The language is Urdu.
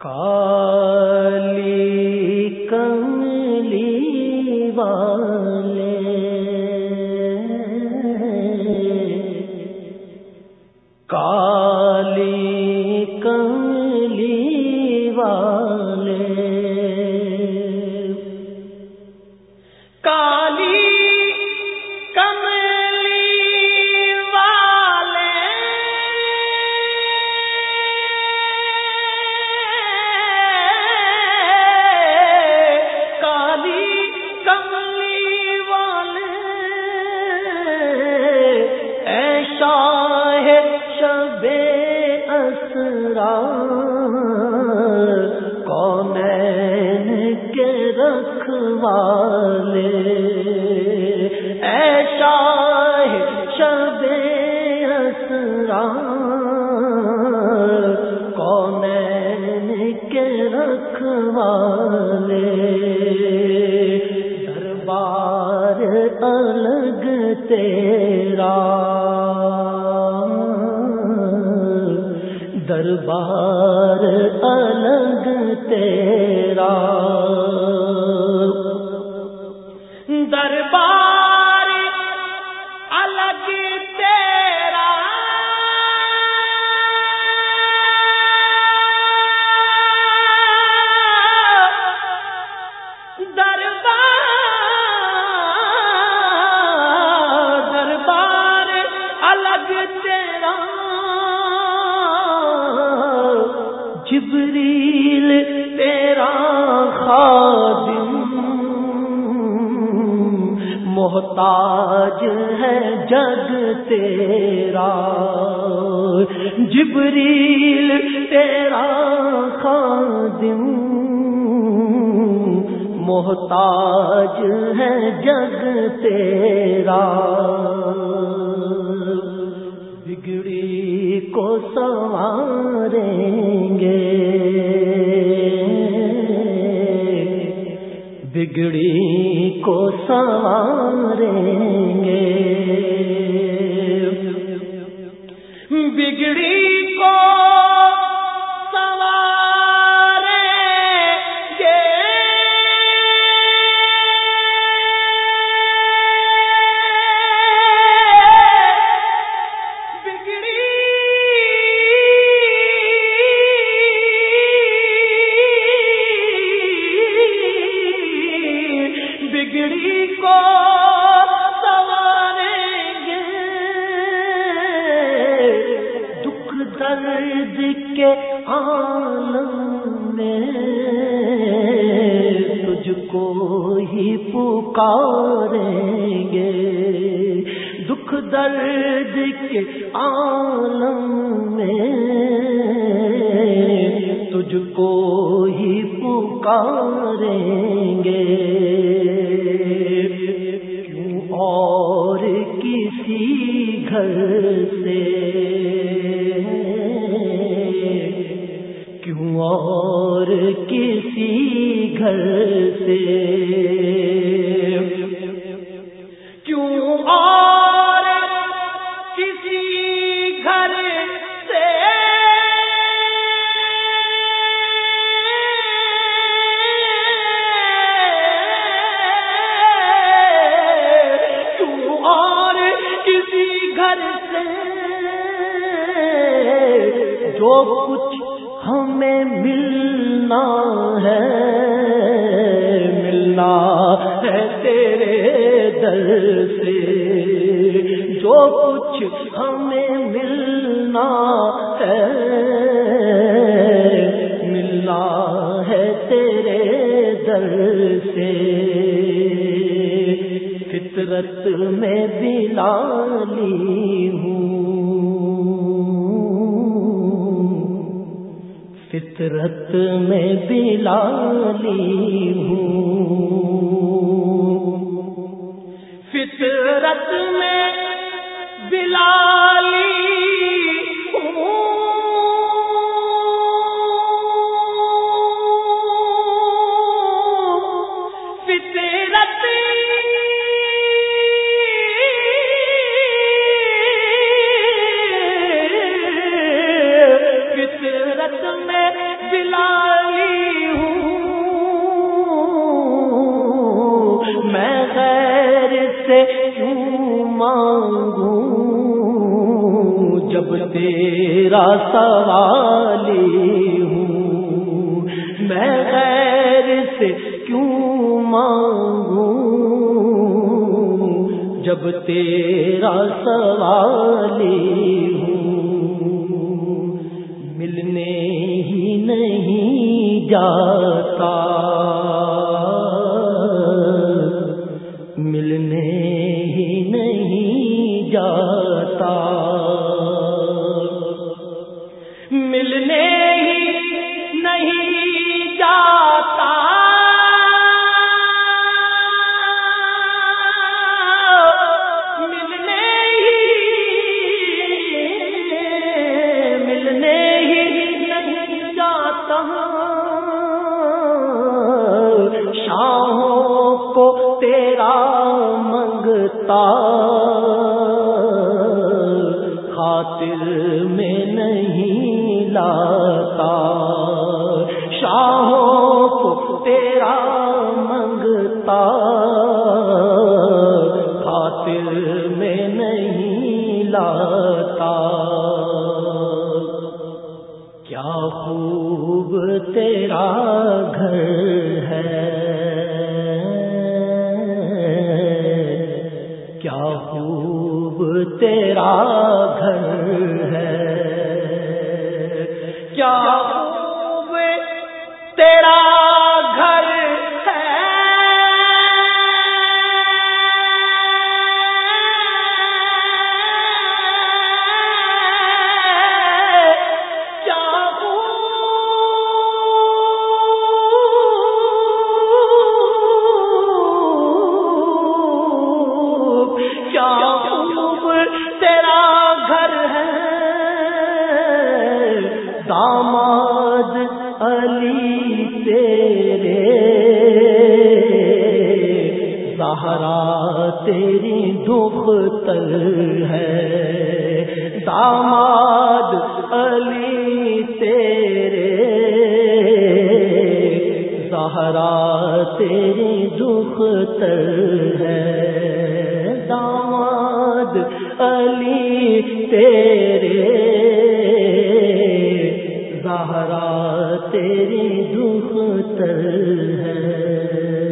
کالی کملی والے کالی کون کے رکھوالے۔ ایشا شب اسرا کون کے رکھوالے۔ دربار الگ تیرا دربار الگ تیرا دربار جبریل تیرا خادم محتاج ہے جگ تیرا جبریل تیرا خادم محتاج ہے جگ تیرا بگڑی کو سواریں گے بگڑی کو سواریں گے۔ بگڑی کو درد کے عالم میں تجھ کو ہی پکاریں گے۔ دکھ درد کے عالم میں تجھ کو ہی پکاریں کسی گھر سے۔ کیوں اور کسی گھر سے؟ کیوں اور کسی گھر سے؟ جو کچھ ہمیں ملنا ہے ملنا ہے تیرے در سے۔ جو کچھ ہمیں ملنا ہے ملنا ہے تیرے در سے۔ فطرت میں بلالی فطرت میں بلالی ہوں۔ فطرت میں بلالی تیرا سوالی ہوں۔ میں غیر سے کیوں مانگوں؟ جب تیرا سوالی ہوں، ملنے ہی نہیں جاتا۔ نہیں لاتا شاہوں کو تیرا منگتا خاطر میں نہیں لاتا۔ کیا خوب تیرا گھر ہے۔ کیا خوب تیرا گھر ہے۔ کیا داماد علی تیرے سہارا تیری دکھ تل ہے داماد علی تیرے سہارا تیری دکھ تل ہے داماد علی تیرے سہارا تیری دکھ تر ہے۔